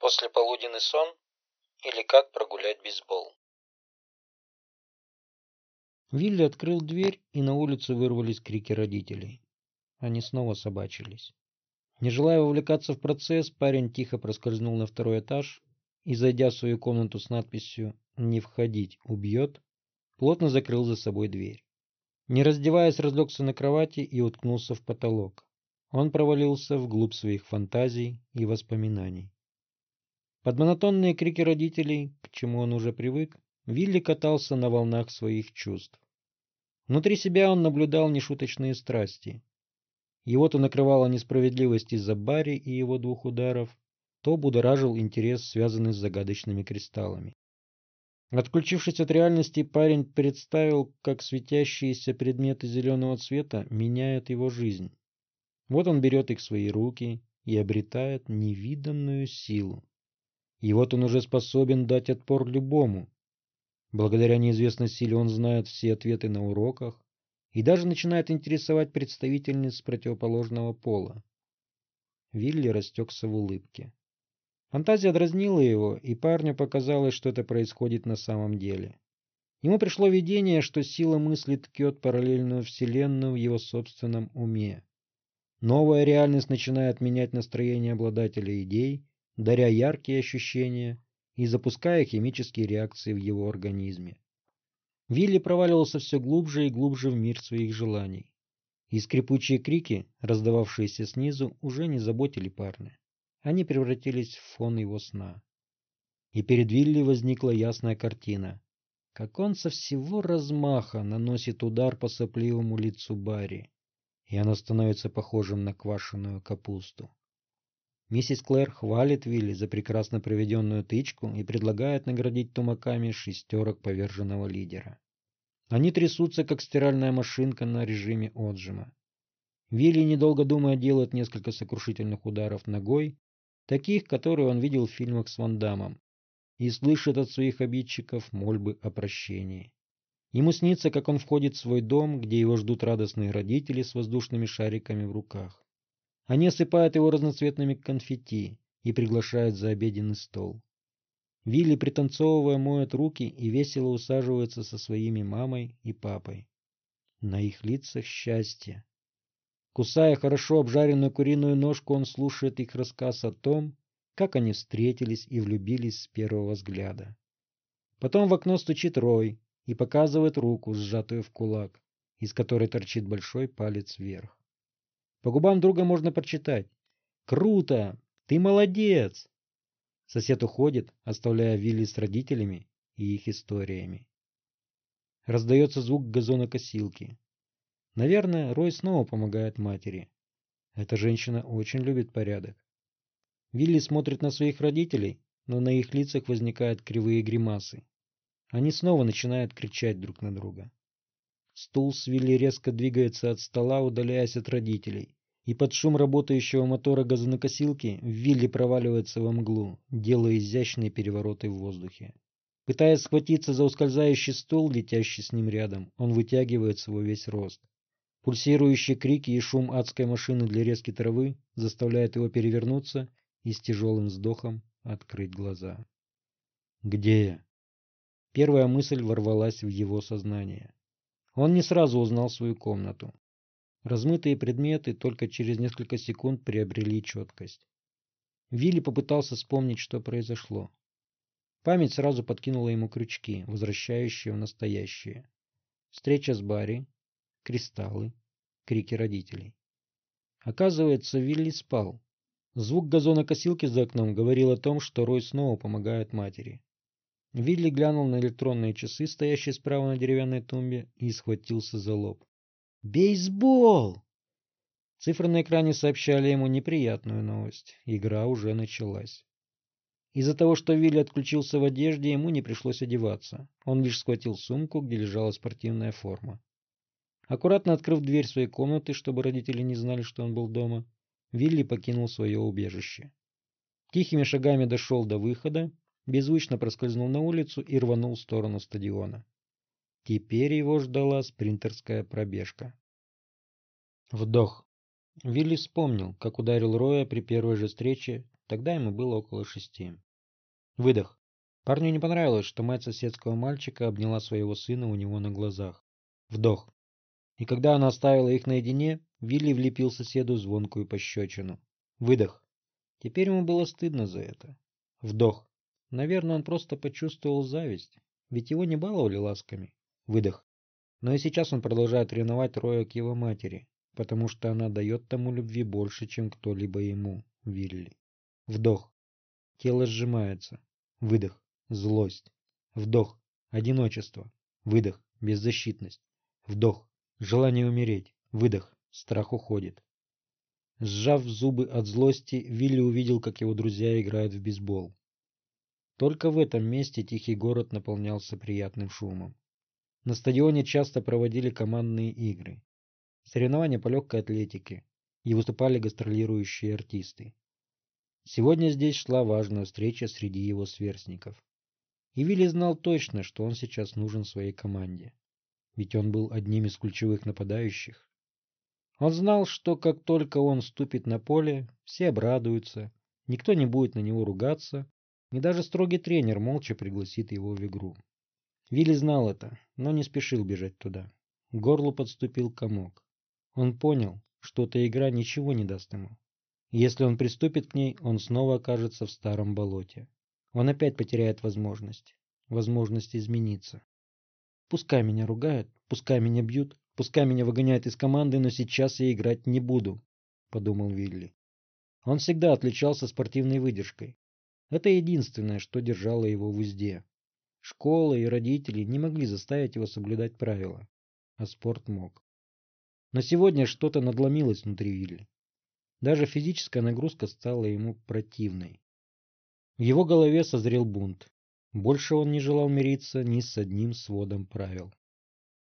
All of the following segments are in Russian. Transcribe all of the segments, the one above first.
Послеполуденный сон или как прогулять бейсбол. Вилли открыл дверь, и на улицу вырвались крики родителей. Они снова собачились. Не желая вовлекаться в процесс, парень тихо проскользнул на второй этаж и, зайдя в свою комнату с надписью «Не входить, убьет», плотно закрыл за собой дверь. Не раздеваясь, разлегся на кровати и уткнулся в потолок. Он провалился вглубь своих фантазий и воспоминаний. Под монотонные крики родителей, к чему он уже привык, Вилли катался на волнах своих чувств. Внутри себя он наблюдал нешуточные страсти. Его то накрывала несправедливость из-за Барри и его двух ударов, то будоражил интерес, связанный с загадочными кристаллами. Отключившись от реальности, парень представил, как светящиеся предметы зеленого цвета меняют его жизнь. Вот он берет их в свои руки и обретает невиданную силу. И вот он уже способен дать отпор любому. Благодаря неизвестной силе он знает все ответы на уроках и даже начинает интересовать представительниц противоположного пола. Вилли растекся в улыбке. Фантазия дразнила его, и парню показалось, что это происходит на самом деле. Ему пришло видение, что сила мысли ткет параллельную вселенную в его собственном уме. Новая реальность начинает менять настроение обладателя идей, даря яркие ощущения и запуская химические реакции в его организме. Вилли проваливался все глубже и глубже в мир своих желаний. И скрипучие крики, раздававшиеся снизу, уже не заботили парня. Они превратились в фон его сна. И перед Вилли возникла ясная картина. Как он со всего размаха наносит удар по сопливому лицу Барри, и оно становится похожим на квашеную капусту. Миссис Клэр хвалит Вилли за прекрасно проведенную тычку и предлагает наградить тумаками шестерок поверженного лидера. Они трясутся, как стиральная машинка на режиме отжима. Вилли, недолго думая, делает несколько сокрушительных ударов ногой, таких, которые он видел в фильмах с Ван Дамом, и слышит от своих обидчиков мольбы о прощении. Ему снится, как он входит в свой дом, где его ждут радостные родители с воздушными шариками в руках. Они осыпают его разноцветными конфетти и приглашают за обеденный стол. Вилли, пританцовывая, моет руки и весело усаживается со своими мамой и папой. На их лицах счастье. Кусая хорошо обжаренную куриную ножку, он слушает их рассказ о том, как они встретились и влюбились с первого взгляда. Потом в окно стучит Рой и показывает руку, сжатую в кулак, из которой торчит большой палец вверх. По губам друга можно прочитать. «Круто! Ты молодец!» Сосед уходит, оставляя Вилли с родителями и их историями. Раздается звук газонокосилки. Наверное, Рой снова помогает матери. Эта женщина очень любит порядок. Вилли смотрит на своих родителей, но на их лицах возникают кривые гримасы. Они снова начинают кричать друг на друга. Стул с Вилли резко двигается от стола, удаляясь от родителей. И под шум работающего мотора газонокосилки Вилли проваливается во мглу, делая изящные перевороты в воздухе. Пытаясь схватиться за ускользающий стул, летящий с ним рядом, он вытягивается во весь рост. Пульсирующие крики и шум адской машины для резки травы заставляют его перевернуться и с тяжелым вздохом открыть глаза. «Где я?» Первая мысль ворвалась в его сознание. Он не сразу узнал свою комнату. Размытые предметы только через несколько секунд приобрели четкость. Вилли попытался вспомнить, что произошло. Память сразу подкинула ему крючки, возвращающие в настоящее. Встреча с Барри, кристаллы, крики родителей. Оказывается, Вилли спал. Звук газонокосилки за окном говорил о том, что Рой снова помогает матери. Вилли глянул на электронные часы, стоящие справа на деревянной тумбе, и схватился за лоб. «Бейсбол!» Цифры на экране сообщали ему неприятную новость. Игра уже началась. Из-за того, что Вилли отключился в одежде, ему не пришлось одеваться. Он лишь схватил сумку, где лежала спортивная форма. Аккуратно открыв дверь своей комнаты, чтобы родители не знали, что он был дома, Вилли покинул свое убежище. Тихими шагами дошел до выхода беззвучно проскользнул на улицу и рванул в сторону стадиона. Теперь его ждала спринтерская пробежка. Вдох. Вилли вспомнил, как ударил Роя при первой же встрече, Тогда ему было около шести. Выдох. Парню не понравилось, что мать соседского мальчика обняла своего сына у него на глазах. Вдох. И когда она оставила их наедине, Вилли влепил соседу звонкую пощечину. Выдох. Теперь ему было стыдно за это. Вдох. Наверное, он просто почувствовал зависть, ведь его не баловали ласками. Выдох. Но и сейчас он продолжает ревновать Роя к его матери, потому что она дает тому любви больше, чем кто-либо ему, Вилли. Вдох. Тело сжимается. Выдох. Злость. Вдох. Одиночество. Выдох. Беззащитность. Вдох. Желание умереть. Выдох. Страх уходит. Сжав зубы от злости, Вилли увидел, как его друзья играют в бейсбол. Только в этом месте тихий город наполнялся приятным шумом. На стадионе часто проводили командные игры, соревнования по легкой атлетике и выступали гастролирующие артисты. Сегодня здесь шла важная встреча среди его сверстников. И Вилли знал точно, что он сейчас нужен своей команде, ведь он был одним из ключевых нападающих. Он знал, что как только он ступит на поле, все обрадуются, никто не будет на него ругаться, и даже строгий тренер молча пригласит его в игру. Вилли знал это, но не спешил бежать туда. К горлу подступил комок. Он понял, что эта игра ничего не даст ему. Если он приступит к ней, он снова окажется в старом болоте. Он опять потеряет возможность. Возможность измениться. Пускай меня ругают, пускай меня бьют, Пускай меня выгоняют из команды, но сейчас я играть не буду, подумал Вилли. Он всегда отличался спортивной выдержкой. Это единственное, что держало его в узде. Школа и родители не могли заставить его соблюдать правила, а спорт мог. Но сегодня что-то надломилось внутри Вилли. Даже физическая нагрузка стала ему противной. В его голове созрел бунт. Больше он не желал мириться ни с одним сводом правил.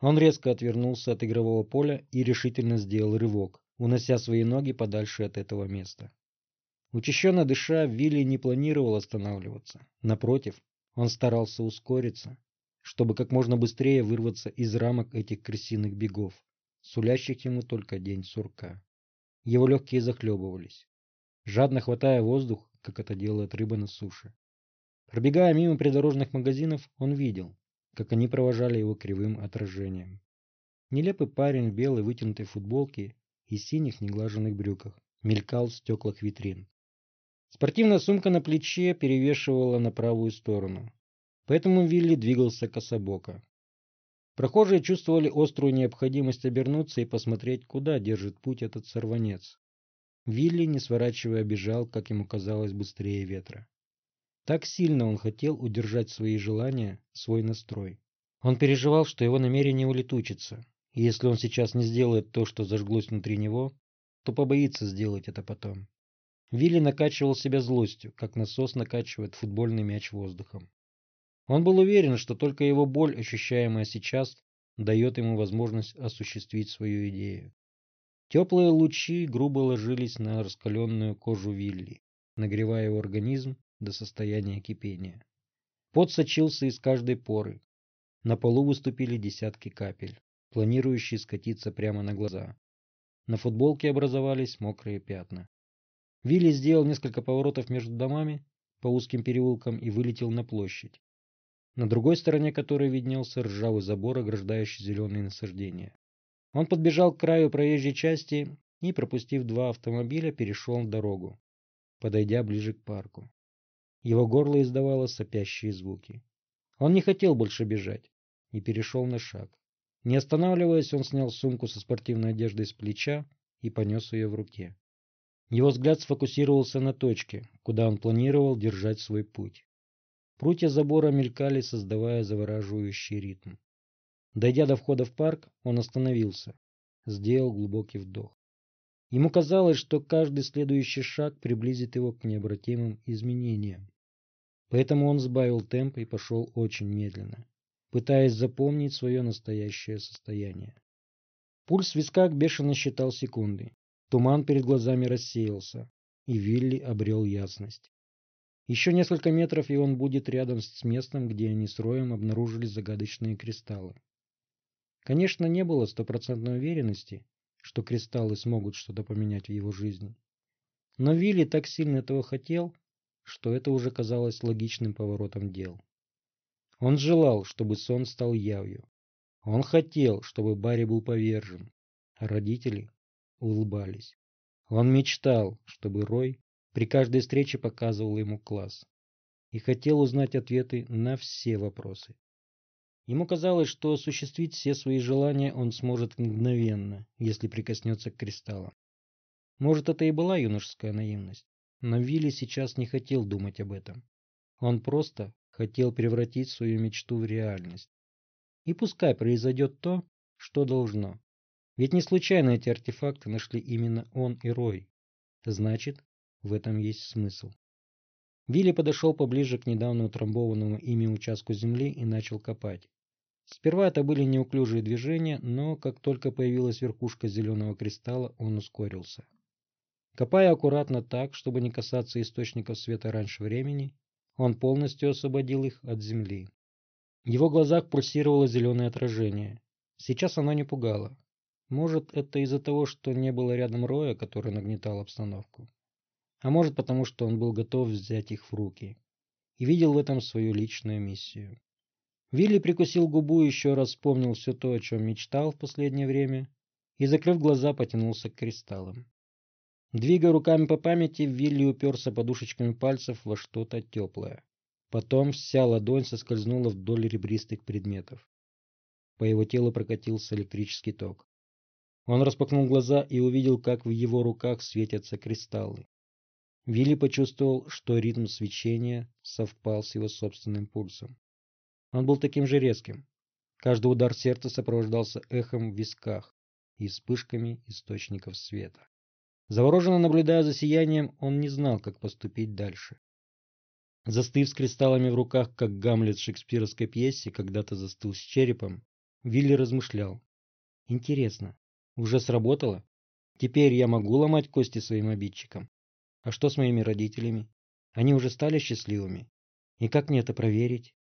Он резко отвернулся от игрового поля и решительно сделал рывок, унося свои ноги подальше от этого места. Учащенно дыша, Вилли не планировал останавливаться. Напротив, он старался ускориться, чтобы как можно быстрее вырваться из рамок этих крысиных бегов, сулящих ему только день сурка. Его легкие захлебывались, жадно хватая воздух, как это делает рыба на суше. Пробегая мимо придорожных магазинов, он видел, как они провожали его кривым отражением. Нелепый парень в белой вытянутой футболке и синих неглаженных брюках мелькал в стеклах витрин. Спортивная сумка на плече перевешивала на правую сторону, поэтому Вилли двигался кособоко. Прохожие чувствовали острую необходимость обернуться и посмотреть, куда держит путь этот сорванец. Вилли, не сворачивая, бежал, как ему казалось, быстрее ветра. Так сильно он хотел удержать свои желания, свой настрой. Он переживал, что его намерение улетучится, и если он сейчас не сделает то, что зажглось внутри него, то побоится сделать это потом. Вилли накачивал себя злостью, как насос накачивает футбольный мяч воздухом. Он был уверен, что только его боль, ощущаемая сейчас, дает ему возможность осуществить свою идею. Теплые лучи грубо ложились на раскаленную кожу Вилли, нагревая его организм до состояния кипения. Пот сочился из каждой поры. На полу выступили десятки капель, планирующие скатиться прямо на глаза. На футболке образовались мокрые пятна. Вилли сделал несколько поворотов между домами по узким переулкам и вылетел на площадь, на другой стороне которой виднелся ржавый забор, ограждающий зеленые насаждения. Он подбежал к краю проезжей части и, пропустив два автомобиля, перешел дорогу, подойдя ближе к парку. Его горло издавало сопящие звуки. Он не хотел больше бежать и перешел на шаг. Не останавливаясь, он снял сумку со спортивной одеждой с плеча и понес ее в руке. Его взгляд сфокусировался на точке, куда он планировал держать свой путь. Прутья забора мелькали, создавая завораживающий ритм. Дойдя до входа в парк, он остановился, сделал глубокий вдох. Ему казалось, что каждый следующий шаг приблизит его к необратимым изменениям. Поэтому он сбавил темп и пошел очень медленно, пытаясь запомнить свое настоящее состояние. Пульс в висках бешено считал секунды. Туман перед глазами рассеялся, и Вилли обрел ясность. Еще несколько метров, и он будет рядом с местом, где они с Роем обнаружили загадочные кристаллы. Конечно, не было стопроцентной уверенности, что кристаллы смогут что-то поменять в его жизни. Но Вилли так сильно этого хотел, что это уже казалось логичным поворотом дел. Он желал, чтобы сон стал явью. Он хотел, чтобы Барри был повержен, а родители улыбались. Он мечтал, чтобы Рой при каждой встрече показывал ему класс и хотел узнать ответы на все вопросы. Ему казалось, что осуществить все свои желания он сможет мгновенно, если прикоснется к кристаллам. Может, это и была юношеская наивность, но Вилли сейчас не хотел думать об этом. Он просто хотел превратить свою мечту в реальность. И пускай произойдет то, что должно. Ведь не случайно эти артефакты нашли именно он и Рой. Значит, в этом есть смысл. Вилли подошел поближе к недавно утрамбованному ими участку земли и начал копать. Сперва это были неуклюжие движения, но как только появилась верхушка зеленого кристалла, он ускорился. Копая аккуратно так, чтобы не касаться источников света раньше времени, он полностью освободил их от земли. В его глазах пульсировало зеленое отражение. Сейчас оно не пугало. Может, это из-за того, что не было рядом Роя, который нагнетал обстановку. А может, потому что он был готов взять их в руки и видел в этом свою личную миссию. Вилли прикусил губу и еще раз вспомнил все то, о чем мечтал в последнее время, и, закрыв глаза, потянулся к кристаллам. Двигая руками по памяти, Вилли уперся подушечками пальцев во что-то теплое. Потом вся ладонь соскользнула вдоль ребристых предметов. По его телу прокатился электрический ток. Он распахнул глаза и увидел, как в его руках светятся кристаллы. Вилли почувствовал, что ритм свечения совпал с его собственным пульсом. Он был таким же резким. Каждый удар сердца сопровождался эхом в висках и вспышками источников света. Завороженно наблюдая за сиянием, он не знал, как поступить дальше. Застыв с кристаллами в руках, как Гамлет в шекспировской пьесе когда-то застыл с черепом, Вилли размышлял. Интересно, уже сработало? Теперь я могу ломать кости своим обидчикам? А что с моими родителями? Они уже стали счастливыми? И как мне это проверить?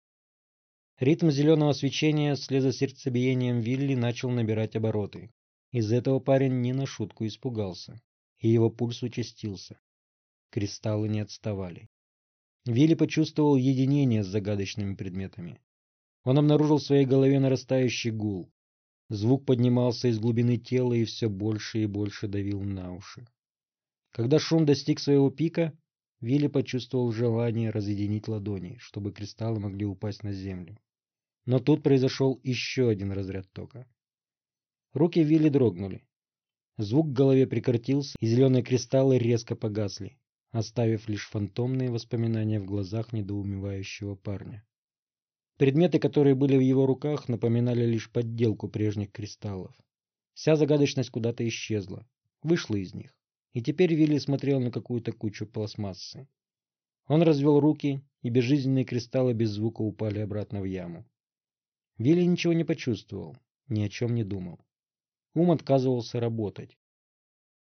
Ритм зеленого свечения вслед за сердцебиением Вилли начал набирать обороты. Из этого парень не на шутку испугался, и его пульс участился. Кристаллы не отставали. Вилли почувствовал единение с загадочными предметами. Он обнаружил в своей голове нарастающий гул. Звук поднимался из глубины тела и все больше и больше давил на уши. Когда шум достиг своего пика, Вилли почувствовал желание разъединить ладони, чтобы кристаллы могли упасть на землю. Но тут произошел еще один разряд тока. Руки Вилли дрогнули. Звук в голове прекратился, и зеленые кристаллы резко погасли, оставив лишь фантомные воспоминания в глазах недоумевающего парня. Предметы, которые были в его руках, напоминали лишь подделку прежних кристаллов. Вся загадочность куда-то исчезла, вышла из них, и теперь Вилли смотрел на какую-то кучу пластмассы. Он развел руки, и безжизненные кристаллы без звука упали обратно в яму. Вилли ничего не почувствовал, ни о чем не думал. Ум отказывался работать.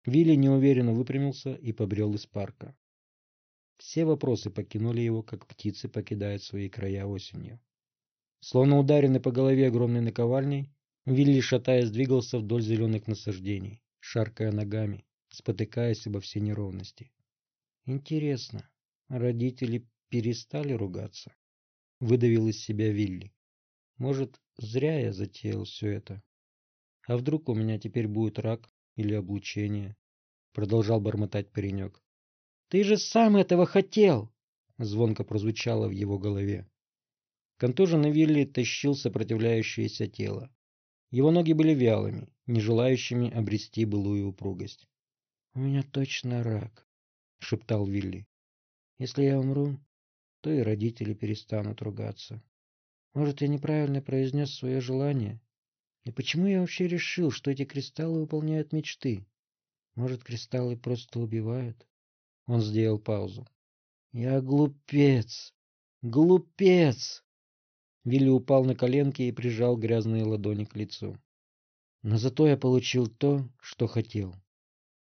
Вилли неуверенно выпрямился и побрел из парка. Все вопросы покинули его, как птицы покидают свои края осенью. Словно ударенный по голове огромной наковальней, Вилли, шатаясь, двигался вдоль зеленых насаждений, шаркая ногами, спотыкаясь обо все неровности. Интересно, родители перестали ругаться? Выдавил из себя Вилли. Может, зря я затеял все это? А вдруг у меня теперь будет рак или облучение? Продолжал бормотать паренек. Ты же сам этого хотел! Звонко прозвучало в его голове. Контуженный Вилли тащил сопротивляющееся тело. Его ноги были вялыми, не желающими обрести былую упругость. — У меня точно рак, — шептал Вилли. — Если я умру, то и родители перестанут ругаться. Может, я неправильно произнес свое желание? И почему я вообще решил, что эти кристаллы выполняют мечты? Может, кристаллы просто убивают? Он сделал паузу. Я глупец! Глупец! Вилли упал на коленки и прижал грязные ладони к лицу. Но зато я получил то, что хотел.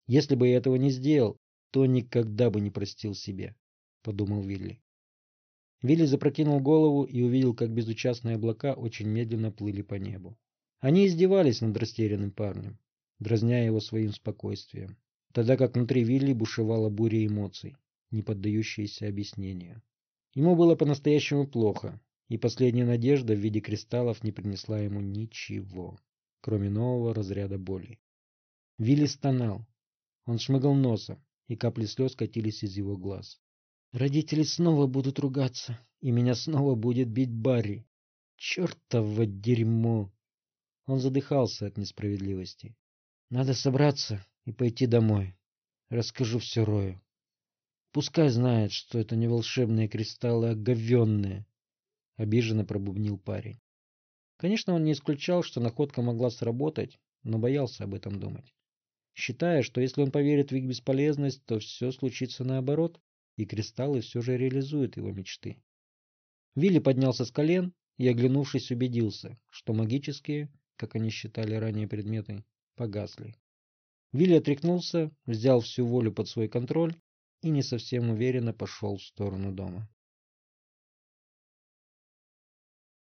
Если бы я этого не сделал, то никогда бы не простил себе, подумал Вилли. Вилли запрокинул голову и увидел, как безучастные облака очень медленно плыли по небу. Они издевались над растерянным парнем, дразня его своим спокойствием. тогда как внутри Вилли бушевала буря эмоций, не поддающиеся объяснению. Ему было по-настоящему плохо, и последняя надежда в виде кристаллов не принесла ему ничего, кроме нового разряда боли. Вилли стонал. Он шмыгал носом, и капли слез катились из его глаз. Родители снова будут ругаться, и меня снова будет бить Барри. Чертово дерьмо! Он задыхался от несправедливости. Надо собраться и пойти домой. Расскажу все Рою. Пускай знает, что это не волшебные кристаллы, а говенные. Обиженно пробубнил парень. Конечно, он не исключал, что находка могла сработать, но боялся об этом думать. Считая, что если он поверит в их бесполезность, то все случится наоборот, и кристаллы все же реализуют его мечты. Вилли поднялся с колен и, оглянувшись, убедился, что магические, как они считали ранее предметы, погасли. Вилли отрекнулся, взял всю волю под свой контроль и не совсем уверенно пошел в сторону дома.